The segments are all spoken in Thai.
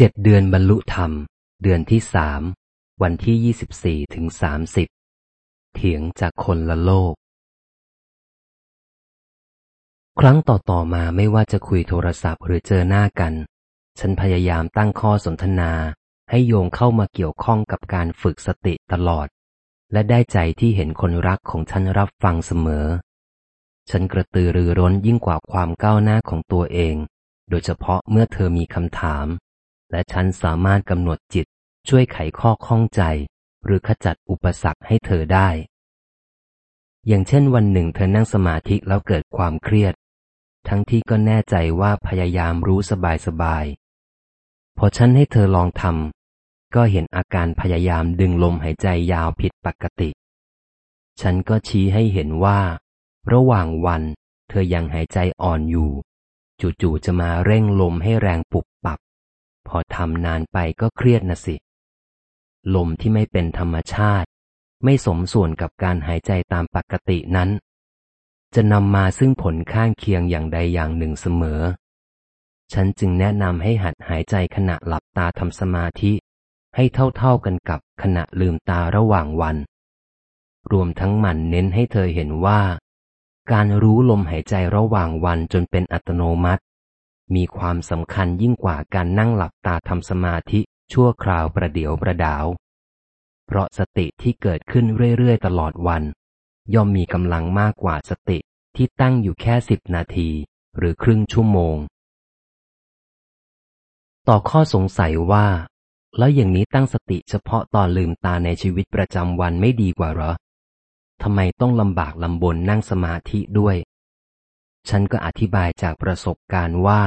เจ็ดเดือนบรรลุธรรม เดือนที่สามวันที่ยี่สิบสี่ถึงสามสิบเถียงจากคนละโลก ครั้งต่อๆมาไม่ว่าจะคุยโทรศัพท์หรือเจอหน้ากัน ฉันพยายามตั้งข้อสนทนาให้โยงเข้ามาเกี่ยวข้องกับการฝึกสติตลอด และได้ใจที่เห็นคนรักของฉันรับฟังเสมอ ฉันกระตือรือร้นยิ่งกว่าความก้าวหน้าของตัวเอง โดยเฉพาะเมื่อเธอมีคำถาม และฉันสามารถกำหนดจิตช่วยไขข้อข้องใจ หรือขจัดอุปสรรคให้เธอได้ อย่างเช่นวันหนึ่งเธอนั่งสมาธิแล้วเกิดความเครียด ทั้งที่ก็แน่ใจว่าพยายามรู้สบายสบาย พอฉันให้เธอลองทำก็เห็นอาการพยายามดึงลมหายใจยาวผิดปกติ ฉันก็ชี้ให้เห็นว่า ระหว่างวันเธอยังหายใจอ่อนอยู่ จู่ๆจะมาเร่งลมให้แรงปุบปับ พอทำนานไปก็เครียดนะสิ ลมที่ไม่เป็นธรรมชาติ ไม่สมส่วนกับการหายใจตามปกตินั้น จะนำมาซึ่งผลข้างเคียงอย่างใดอย่างหนึ่งเสมอ ฉันจึงแนะนำให้หัดหายใจขณะหลับตาทำสมาธิ ให้เท่าๆกันกับขณะลืมตาระหว่างวัน รวมทั้งหมั่นเน้นให้เธอเห็นว่า การรู้ลมหายใจระหว่างวันจนเป็นอัตโนมัติ มีความสำคัญยิ่งกว่าการนั่งหลับตาทำสมาธิชั่วคราวประเดียวประดาว เพราะสติที่เกิดขึ้นเรื่อยๆตลอดวัน ย่อมมีกำลังมากกว่าสติที่ตั้งอยู่แค่สิบนาที หรือครึ่งชั่วโมง ต่อข้อสงสัยว่า แล้วอย่างนี้ตั้งสติเฉพาะตอนลืมตาในชีวิตประจำวันไม่ดีกว่าหรอทำไมต้องลำบากลำบนนั่งสมาธิด้วย ฉันก็อธิบายจากประสบการณ์ว่า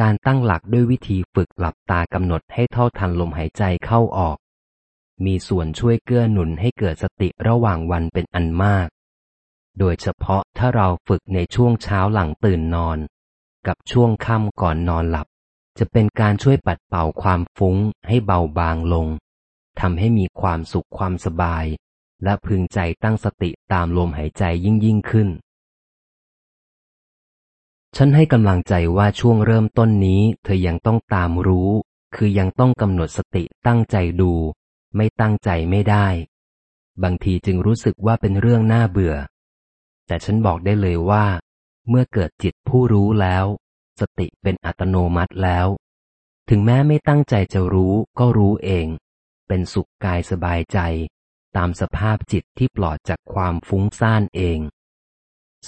การตั้งหลักด้วยวิธีฝึกหลับตากำหนดให้เท่าทันลมหายใจเข้าออก มีส่วนช่วยเกื้อหนุนให้เกิดสติระหว่างวันเป็นอันมาก โดยเฉพาะถ้าเราฝึกในช่วงเช้าหลังตื่นนอน กับช่วงค่ำก่อนนอนหลับ จะเป็นการช่วยปัดเป่าความฟุ้งให้เบาบางลงทำให้มีความสุขความสบาย และพึงใจตั้งสติตามลมหายใจยิ่งยิ่งขึ้น ฉันให้กำลังใจว่าช่วงเริ่มต้นนี้เธอยังต้องตามรู้ คือยังต้องกำหนดสติตั้งใจดู ไม่ตั้งใจไม่ได้ บางทีจึงรู้สึกว่าเป็นเรื่องน่าเบื่อ แต่ฉันบอกได้เลยว่า เมื่อเกิดจิตผู้รู้แล้ว สติเป็นอัตโนมัติแล้ว ถึงแม้ไม่ตั้งใจจะรู้ก็รู้เอง เป็นสุขกายสบายใจ ตามสภาพจิตที่ปลอดจากความฟุ้งซ่านเอง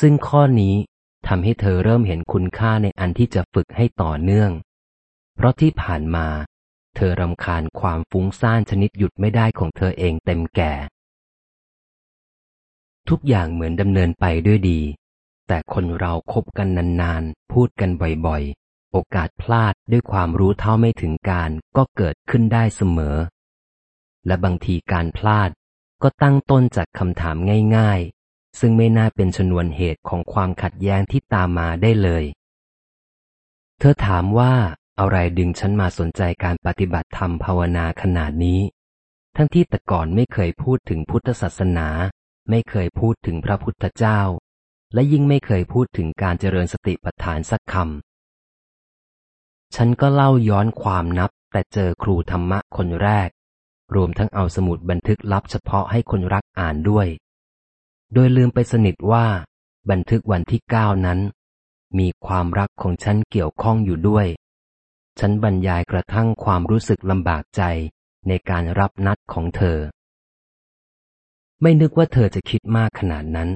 ซึ่งข้อนี้ ทำให้เธอเริ่มเห็นคุณค่าในอันที่จะฝึกให้ต่อเนื่อง เพราะที่ผ่านมา เธอรำคาญความฟุ้งซ่านชนิดหยุดไม่ได้ของเธอเองเต็มแก่ ทุกอย่างเหมือนดำเนินไปด้วยดี แต่คนเราคบกันนานๆ พูดกันบ่อยๆ โอกาสพลาดด้วยความรู้เท่าไม่ถึงการก็เกิดขึ้นได้เสมอ และบางทีการพลาดก็ตั้งต้นจากคำถามง่ายๆ ซึ่งไม่น่าเป็นชนวนเหตุของความขัดแย้งที่ตามมาได้เลย เธอถามว่าอะไรดึงฉันมาสนใจการปฏิบัติธรรมภาวนาขนาดนี้ ทั้งที่แต่ก่อนไม่เคยพูดถึงพุทธศาสนา ไม่เคยพูดถึงพระพุทธเจ้า และยิ่งไม่เคยพูดถึงการเจริญสติปัฏฐานสักคำ ฉันก็เล่าย้อนความนับแต่เจอครูธรรมะคนแรก รวมทั้งเอาสมุดบันทึกลับเฉพาะให้คนรักอ่านด้วย โดยลืมไปสนิทว่า บันทึกวันที่เก้านั้น มีความรักของฉันเกี่ยวข้องอยู่ด้วย ฉันบรรยายกระทั่งความรู้สึกลำบากใจในการรับนัดของเธอ ไม่นึกว่าเธอจะคิดมากขนาดนั้น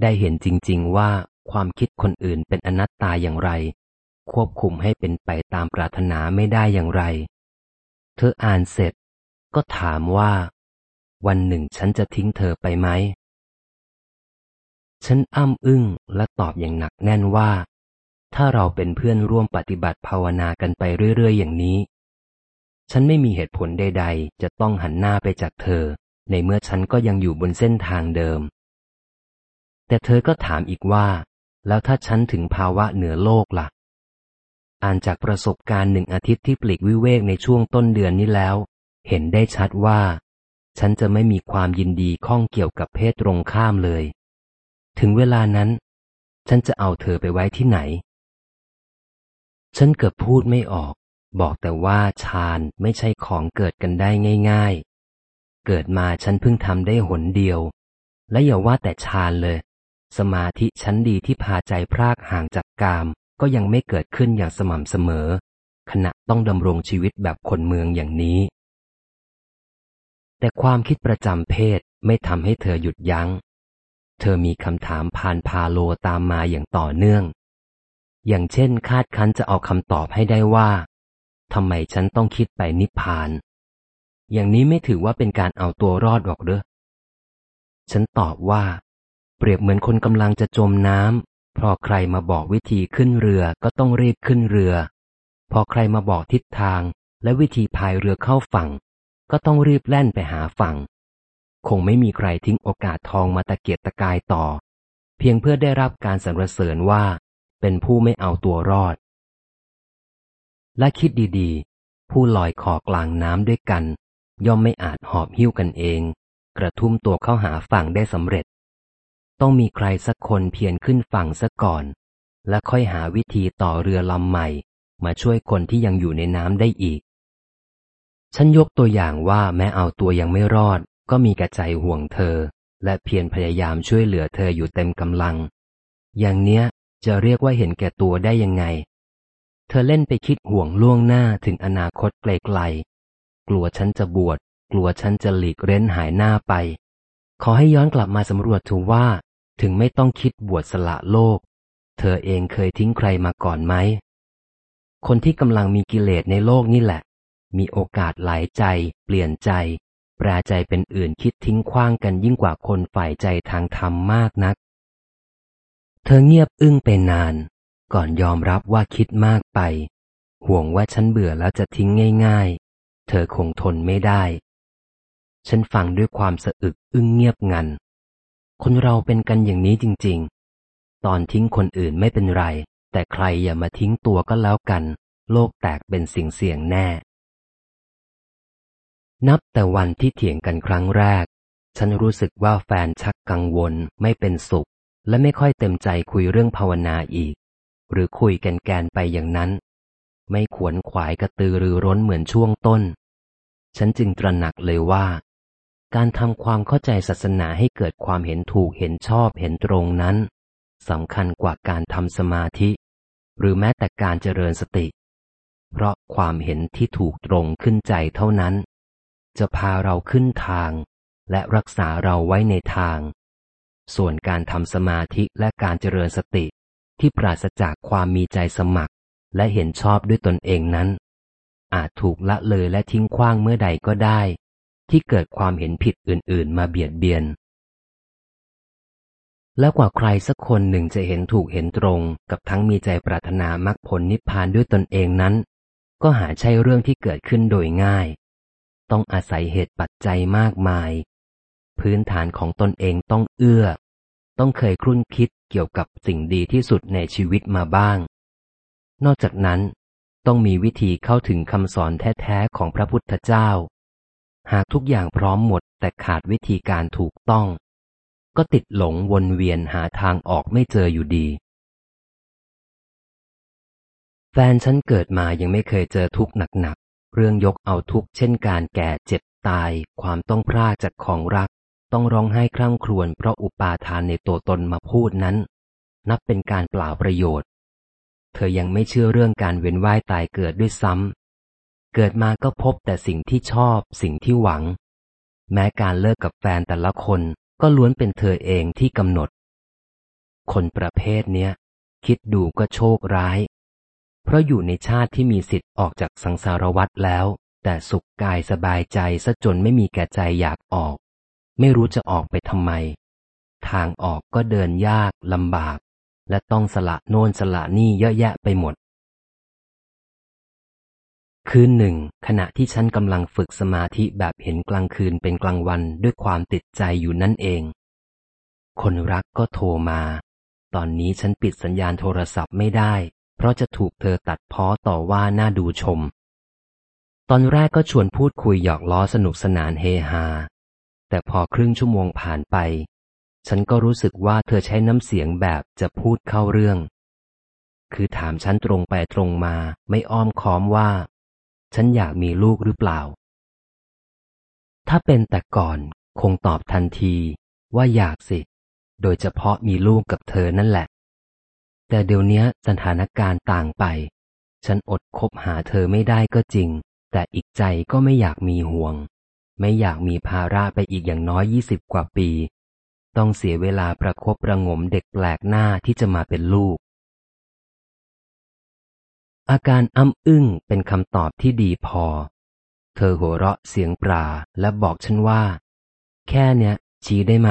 ได้เห็นจริง ๆ ว่าความคิดคนอื่นเป็นอนัตตาอย่างไร ควบคุมให้เป็นไปตามปรารถนาไม่ได้อย่างไร เธออ่านเสร็จ ก็ถามว่า วันหนึ่งฉันจะทิ้งเธอไปไหม ฉันอ้ำอึ้งและตอบอย่างหนักแน่นว่า ถ้าเราเป็นเพื่อนร่วมปฏิบัติภาวนากันไปเรื่อย ๆ อย่างนี้ ฉันไม่มีเหตุผลใด ๆ จะต้องหันหน้าไปจากเธอ ในเมื่อฉันก็ยังอยู่บนเส้นทางเดิม แต่เธอก็ถามอีกว่า แล้วถ้าฉันถึงภาวะเหนือโลกละ่ะ อ่านจากประสบการณ์หนึ่งอาทิตย์ที่ปลีกวิเวกในช่วงต้นเดือนนี้แล้ว เห็นได้ชัดว่า ฉันจะไม่มีความยินดีข้องเกี่ยวกับเพศตรงข้ามเลย ถึงเวลานั้น ฉันจะเอาเธอไปไว้ที่ไหน ฉันเกือบพูดไม่ออก บอกแต่ว่าฌานไม่ใช่ของเกิดกันได้ง่าย ๆ เกิดมาฉันเพิ่งทำได้หนเดียว และอย่าว่าแต่ฌานเลย สมาธิชั้นดีที่พาใจพรากห่างจากกาม ก็ยังไม่เกิดขึ้นอย่างสม่ำเสมอ ขณะต้องดำรงชีวิตแบบคนเมืองอย่างนี้ แต่ความคิดประจำเพศไม่ทำให้เธอหยุดยัง้ง เธอมีคำถามผ่านพาโลตามมาอย่างต่อเนื่อง อย่างเช่นคาดคั้นจะเอาคำตอบให้ได้ว่าทำไมฉันต้องคิดไปนิพพาน อย่างนี้ไม่ถือว่าเป็นการเอาตัวรอดหรอกเด้อฉันตอบว่า เปรียบเหมือนคนกำลังจะจมน้ำพอใครมาบอกวิธีขึ้นเรือก็ต้องรีบขึ้นเรือ พอใครมาบอกทิศทางและวิธีพายเรือเข้าฝั่ง ก็ต้องรีบแล่นไปหาฝั่ง คงไม่มีใครทิ้งโอกาสทองมาตะเกียกตะกายต่อ เพียงเพื่อได้รับการสรรเสริญว่า เป็นผู้ไม่เอาตัวรอด และคิดดีๆ ผู้ลอยคอกลางน้ำด้วยกัน ย่อมไม่อาจหอบหิ้วกันเอง กระทุ่มตัวเข้าหาฝั่งได้สำเร็จ ต้องมีใครสักคนเพียรขึ้นฝั่งซะก่อน และค่อยหาวิธีต่อเรือลำใหม่ มาช่วยคนที่ยังอยู่ในน้ำได้อีกฉันยกตัวอย่างว่าแม้เอาตัวยังไม่รอด ก็มีกระใจห่วงเธอ และเพียรพยายามช่วยเหลือเธออยู่เต็มกำลัง อย่างเนี้ยจะเรียกว่าเห็นแก่ตัวได้ยังไง เธอเล่นไปคิดห่วงล่วงหน้าถึงอนาคตไกลๆ กลัวฉันจะบวช กลัวฉันจะหลีกเร้นหายหน้าไป ขอให้ย้อนกลับมาสำรวจถูว่า ถึงไม่ต้องคิดบวชสละโลก เธอเองเคยทิ้งใครมาก่อนไหม คนที่กำลังมีกิเลสในโลกนี่แหละ มีโอกาสหลายใจ เปลี่ยนใจ ปรใจเป็นอื่นคิดทิ้งขว้างกันยิ่งกว่าคนฝ่ายใจทางธรรมมากนัก เธอเงียบอึ้งไปนาน ก่อนยอมรับว่าคิดมากไป ห่วงว่าฉันเบื่อแล้วจะทิ้งง่าย ๆ เธอคงทนไม่ได้ ฉันฟังด้วยความสะอึกอึ้งเงียบงัน คนเราเป็นกันอย่างนี้จริง ๆ ตอนทิ้งคนอื่นไม่เป็นไร แต่ใครอย่ามาทิ้งตัวก็แล้วกัน โลกแตกเป็นสิ่งเสี่ยงแน่ นับแต่วันที่เถียงกันครั้งแรก ฉันรู้สึกว่าแฟนชักกังวลไม่เป็นสุข และไม่ค่อยเต็มใจคุยเรื่องภาวนาอีก หรือคุยกันแกนไปอย่างนั้น ไม่ขวนขวายกระตือรือร้นเหมือนช่วงต้น ฉันจึงตระหนักเลยว่า การทำความเข้าใจศาสนาให้เกิดความเห็นถูกเห็นชอบเห็นตรงนั้นสำคัญกว่าการทำสมาธิ หรือแม้แต่การเจริญสติ เพราะความเห็นที่ถูกตรงขึ้นใจเท่านั้น จะพาเราขึ้นทาง และรักษาเราไว้ในทาง ส่วนการทำสมาธิและการเจริญสติที่ปราศจากความมีใจสมัคร และเห็นชอบด้วยตนเองนั้น อาจถูกละเลยและทิ้งขว้างเมื่อใดก็ได้ ที่เกิดความเห็นผิดอื่นๆ มาเบียดเบียน แล้วกว่าใครสักคนหนึ่งจะเห็นถูกเห็นตรงกับทั้งมีใจปรารถนามรรคผลนิพพานด้วยตนเองนั้น ก็หาใช่เรื่องที่เกิดขึ้นโดยง่าย ต้องอาศัยเหตุปัจจัยมากมาย พื้นฐานของตนเองต้องเอื้อ ต้องเคยครุ่นคิดเกี่ยวกับสิ่งดีที่สุดในชีวิตมาบ้าง นอกจากนั้น ต้องมีวิธีเข้าถึงคำสอนแท้ๆของพระพุทธเจ้า หากทุกอย่างพร้อมหมดแต่ขาดวิธีการถูกต้อง ก็ติดหลงวนเวียนหาทางออกไม่เจออยู่ดีแฟนฉันเกิดมายังไม่เคยเจอทุกข์หนัก เรื่องยกเอาทุกเช่นการแก่เจ็บตาย ความต้องพรากจากของรัก ต้องร้องไห้คร่ำครวญเพราะอุปาทานในตัวตนมาพูดนั้น นับเป็นการเปล่าประโยชน์ เธอยังไม่เชื่อเรื่องการเวียนว่ายตายเกิดด้วยซ้ำ เกิดมาก็พบแต่สิ่งที่ชอบ สิ่งที่หวัง แม้การเลิกกับแฟนแต่ละคนก็ล้วนเป็นเธอเองที่กำหนด คนประเภทเนี้ย คิดดูก็โชคร้าย เพราะอยู่ในชาติที่มีสิทธิ์ออกจากสังสารวัฏแล้ว แต่สุขกายสบายใจซะจนไม่มีแก่ใจอยากออก ไม่รู้จะออกไปทำไม ทางออกก็เดินยากลำบาก และต้องสละโน่นสละนี่เยอะแยะไปหมด คืนหนึ่ง ขณะที่ฉันกำลังฝึกสมาธิแบบเห็นกลางคืนเป็นกลางวันด้วยความติดใจอยู่นั่นเอง คนรักก็โทรมา ตอนนี้ฉันปิดสัญญาณโทรศัพท์ไม่ได้ เพราะจะถูกเธอตัดพ้อต่อว่าน่าดูชม ตอนแรกก็ชวนพูดคุยหยอกล้อสนุกสนานเฮฮา แต่พอครึ่งชั่วโมงผ่านไป ฉันก็รู้สึกว่าเธอใช้น้ำเสียงแบบจะพูดเข้าเรื่อง คือถามฉันตรงไปตรงมาไม่อ้อมค้อมว่า ฉันอยากมีลูกหรือเปล่า ถ้าเป็นแต่ก่อนคงตอบทันทีว่าอยากสิ โดยเฉพาะมีลูกกับเธอนั่นแหละ แต่เดี๋ยวนี้สถานการณ์ต่างไป ฉันอดคบหาเธอไม่ได้ก็จริง แต่อีกใจก็ไม่อยากมีห่วง ไม่อยากมีภาระไปอีกอย่างน้อยยี่สิบกว่าปี ต้องเสียเวลาประครบประงมเด็กแปลกหน้าที่จะมาเป็นลูก อาการอ้ำอึ้งเป็นคำตอบที่ดีพอ เธอหัวเราะเสียงปราและบอกฉันว่า แค่เนี้ยชี้ได้ไหม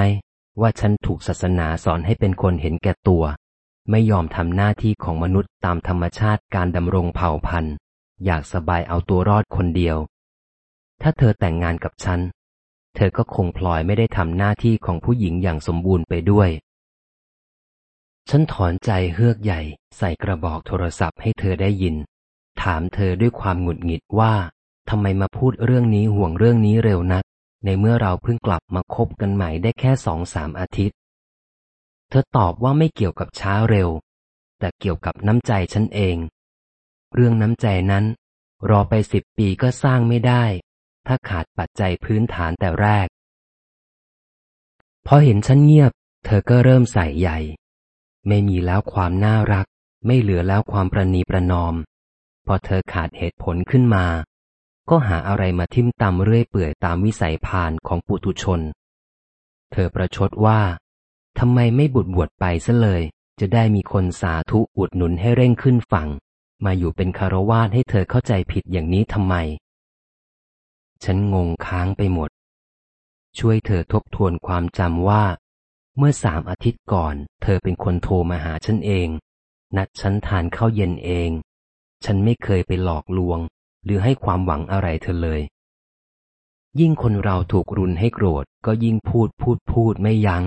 ว่าฉันถูกศาสนาสอนให้เป็นคนเห็นแก่ตัว ไม่ยอมทำหน้าที่ของมนุษย์ตามธรรมชาติการดำรงเผ่าพันธุ์ อยากสบายเอาตัวรอดคนเดียว ถ้าเธอแต่งงานกับฉัน เธอก็คงพลอยไม่ได้ทำหน้าที่ของผู้หญิงอย่างสมบูรณ์ไปด้วย ฉันถอนใจเฮือกใหญ่ ใส่กระบอกโทรศัพท์ให้เธอได้ยิน ถามเธอด้วยความหงุดหงิดว่าทำไมมาพูดเรื่องนี้ห่วงเรื่องนี้เร็วนัก ในเมื่อเราเพิ่งกลับมาคบกันใหม่ได้แค่สองสามอาทิตย์ เธอตอบว่าไม่เกี่ยวกับช้าเร็ว แต่เกี่ยวกับน้ำใจฉันเอง เรื่องน้ำใจนั้น รอไปสิบปีก็สร้างไม่ได้ ถ้าขาดปัจจัยพื้นฐานแต่แรก พอเห็นฉันเงียบ เธอก็เริ่มใส่ใหญ่ ไม่มีแล้วความน่ารัก ไม่เหลือแล้วความประนีประนอม พอเธอขาดเหตุผลขึ้นมา ก็หาอะไรมาทิมตำเรื่อยเปื่อยตามวิสัยพานของปุถุชน เธอประชดว่า ทำไมไม่บุดบวชไปซะเลย จะได้มีคนสาธุอุดหนุนให้เร่งขึ้นฝั่ง มาอยู่เป็นคารวาสให้เธอเข้าใจผิดอย่างนี้ทำไม ฉันงงค้างไปหมด ช่วยเธอทบทวนความจำว่า เมื่อสามอาทิตย์ก่อน เธอเป็นคนโทรมาหาฉันเอง นัดฉันทานข้าวเย็นเอง ฉันไม่เคยไปหลอกลวง หรือให้ความหวังอะไรเธอเลยยิ่งคนเราถูกรุนให้โกรธก็ยิ่งพูดพูดพูดไม่ยัง้ง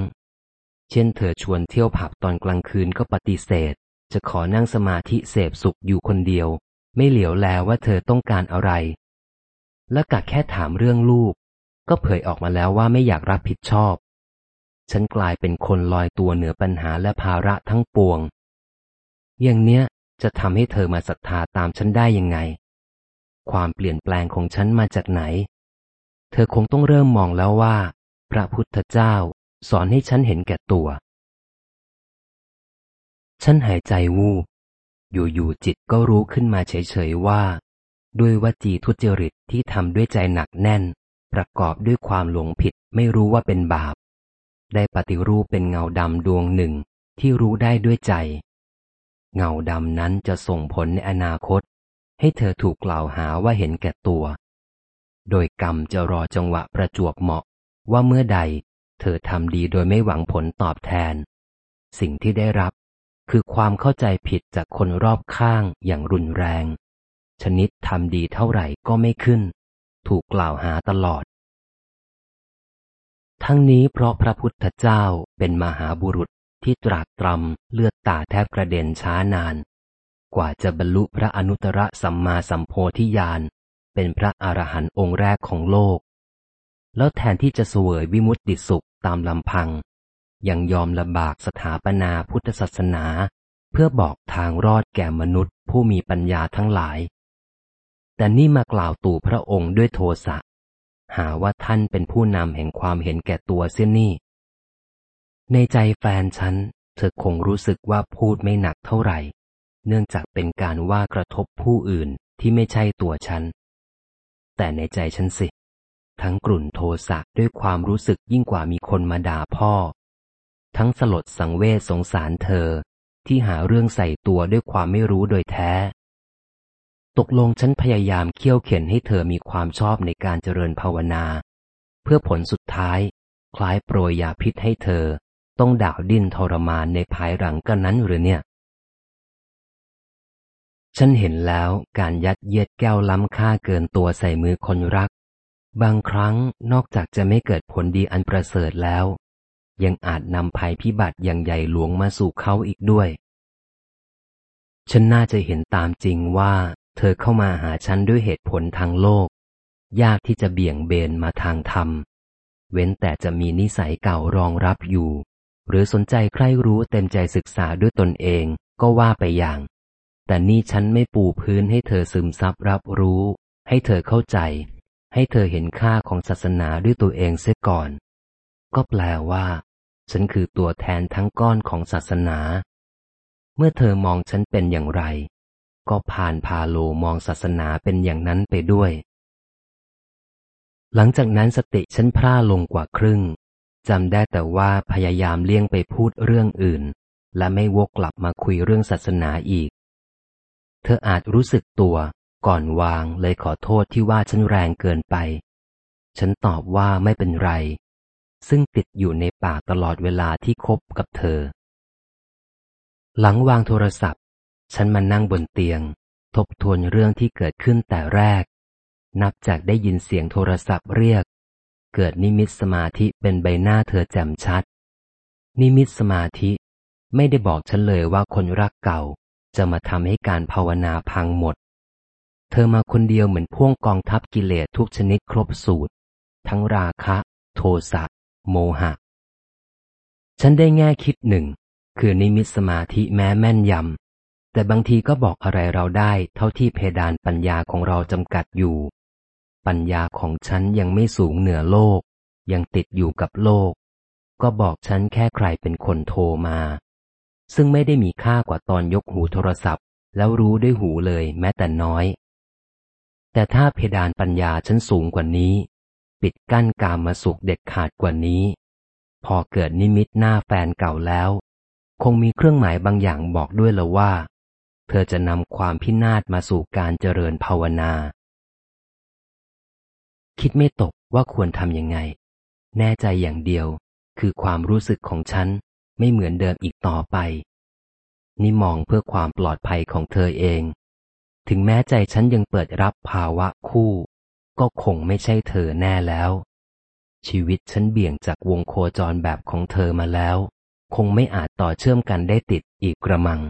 ช่นเธอชวนเที่ยวผับตอนกลางคืนก็ปฏิเสธ จะขอนั่งสมาธิเสพสุขอยู่คนเดียว ไม่เหลียวแลว่าเธอต้องการอะไร และกะแค่ถามเรื่องลูก ก็เผยออกมาแล้วว่าไม่อยากรับผิดชอบ ฉันกลายเป็นคนลอยตัวเหนือปัญหาและภาระทั้งปวง อย่างเนี้ยจะทำให้เธอมาศรัทธาตามฉันได้ยังไง ความเปลี่ยนแปลงของฉันมาจากไหน เธอคงต้องเริ่มมองแล้วว่า พระพุทธเจ้า สอนให้ฉันเห็นแก่ตัว ฉันหายใจวูบ อยู่ๆจิตก็รู้ขึ้นมาเฉยๆว่า ด้วยวจีทุจริตที่ทำด้วยใจหนักแน่น ประกอบด้วยความหลงผิดไม่รู้ว่าเป็นบาป ได้ปฏิรูปเป็นเงาดำดวงหนึ่งที่รู้ได้ด้วยใจ เงาดำนั้นจะส่งผลในอนาคต ให้เธอถูกกล่าวหาว่าเห็นแก่ตัว โดยกรรมจะรอจังหวะประจวบเหมาะว่าเมื่อใด เธอทำดีโดยไม่หวังผลตอบแทน สิ่งที่ได้รับ คือความเข้าใจผิดจากคนรอบข้างอย่างรุนแรง ชนิดทำดีเท่าไหร่ก็ไม่ขึ้น ถูกกล่าวหาตลอด ทั้งนี้เพราะพระพุทธเจ้าเป็นมหาบุรุษที่ตรากตรำเลือดตาแทบกระเด็นช้านาน กว่าจะบรรลุพระอนุตตรสัมมาสัมโพธิญาณเป็นพระอรหันต์องค์แรกของโลก แล้วแทนที่จะเสวยวิมุตติสุขตามลำพัง ยังยอมลำบากสถาปนาพุทธศาสนา เพื่อบอกทางรอดแก่มนุษย์ ผู้มีปัญญาทั้งหลาย แต่นี่มากล่าวตู่พระองค์ด้วยโทสะ หาว่าท่านเป็นผู้นำแห่งความเห็นแก่ตัวเสียนี่ ในใจแฟนฉัน เธอคงรู้สึกว่าพูดไม่หนักเท่าไหร่ เนื่องจากเป็นการว่ากระทบผู้อื่นที่ไม่ใช่ตัวฉัน แต่ในใจฉันสิ ทั้งกลุ่นโทสะด้วยความรู้สึกยิ่งกว่ามีคนมาด่าพ่อ ทั้งสลดสังเวชสงสารเธอ ที่หาเรื่องใส่ตัวด้วยความไม่รู้โดยแท้ ตกลงฉันพยายามเคี่ยวเข็นให้เธอมีความชอบในการเจริญภาวนา เพื่อผลสุดท้าย คล้ายโปรยยาพิษให้เธอ ต้องด่าวดิ้นทรมานในภายหลังกันนั้นหรือเนี่ยฉันเห็นแล้วการยัดเยียดแก้วล้ำค่าเกินตัวใส่มือคนรัก บางครั้งนอกจากจะไม่เกิดผลดีอันประเสริฐแล้ว ยังอาจนำภัยพิบัติอย่างใหญ่หลวงมาสู่เขาอีกด้วย ฉันน่าจะเห็นตามจริงว่า เธอเข้ามาหาฉันด้วยเหตุผลทางโลก ยากที่จะเบี่ยงเบนมาทางธรรม เว้นแต่จะมีนิสัยเก่ารองรับอยู่ หรือสนใจใคร่รู้เต็มใจศึกษาด้วยตนเองก็ว่าไปอย่าง แต่นี่ฉันไม่ปูพื้นให้เธอซึมซับรับรู้ ให้ให้เธอเข้าใจ ให้เธอเห็นค่าของศาสนาด้วยตัวเองเสียก่อน ก็แปลว่า ฉันคือตัวแทนทั้งก้อนของศาสนา เมื่อเธอมองฉันเป็นอย่างไร ก็ผ่านพาโลมองศาสนาเป็นอย่างนั้นไปด้วย หลังจากนั้นสติฉันพร่าลงกว่าครึ่งจำได้แต่ว่าพยายามเลี่ยงไปพูดเรื่องอื่น และไม่วกกลับมาคุยเรื่องศาสนาอีก เธออาจรู้สึกตัว ก่อนวางเลยขอโทษที่ว่าฉันแรงเกินไป ฉันตอบว่าไม่เป็นไร ซึ่งติดอยู่ในปากตลอดเวลาที่คบกับเธอ หลังวางโทรศัพท์ ฉันมานั่งบนเตียง ทบทวนเรื่องที่เกิดขึ้นแต่แรก นับจากได้ยินเสียงโทรศัพท์เรียก เกิดนิมิตสมาธิเป็นใบหน้าเธอแจ่มชัด นิมิตสมาธิไม่ได้บอกฉันเลยว่าคนรักเก่าจะมาทำให้การภาวนาพังหมด เธอมาคนเดียวเหมือนพ่วงกองทัพกิเลสทุกชนิดครบสูตร ทั้งราคะ โทสะ โมหะ ฉันได้แง่คิดหนึ่ง คือนิมิตสมาธิแม้แม่นยำ แต่บางทีก็บอกอะไรเราได้เท่าที่เพดานปัญญาของเราจำกัดอยู่ ปัญญาของฉันยังไม่สูงเหนือโลก ยังติดอยู่กับโลก ก็บอกฉันแค่ใครเป็นคนโทรมา ซึ่งไม่ได้มีค่ากว่าตอนยกหูโทรศัพท์ แล้วรู้ด้วยหูเลยแม้แต่น้อย แต่ถ้าเพดานปัญญาฉันสูงกว่านี้ ปิดกั้นกามมาสุขเด็ดขาดกว่านี้ พอเกิดนิมิตหน้าแฟนเก่าแล้ว คงมีเครื่องหมายบางอย่างบอกด้วยละว่า เธอจะนำความพินาศมาสู่การเจริญภาวนา คิดไม่ตกว่าควรทำยังไง แน่ใจอย่างเดียวคือความรู้สึกของฉันไม่เหมือนเดิมอีกต่อไป นี่มองเพื่อความปลอดภัยของเธอเอง ถึงแม้ใจฉันยังเปิดรับภาวะคู่ ก็คงไม่ใช่เธอแน่แล้ว ชีวิตฉันเบี่ยงจากวงโคจรแบบของเธอมาแล้ว คงไม่อาจต่อเชื่อมกันได้ติดอีกกระมัง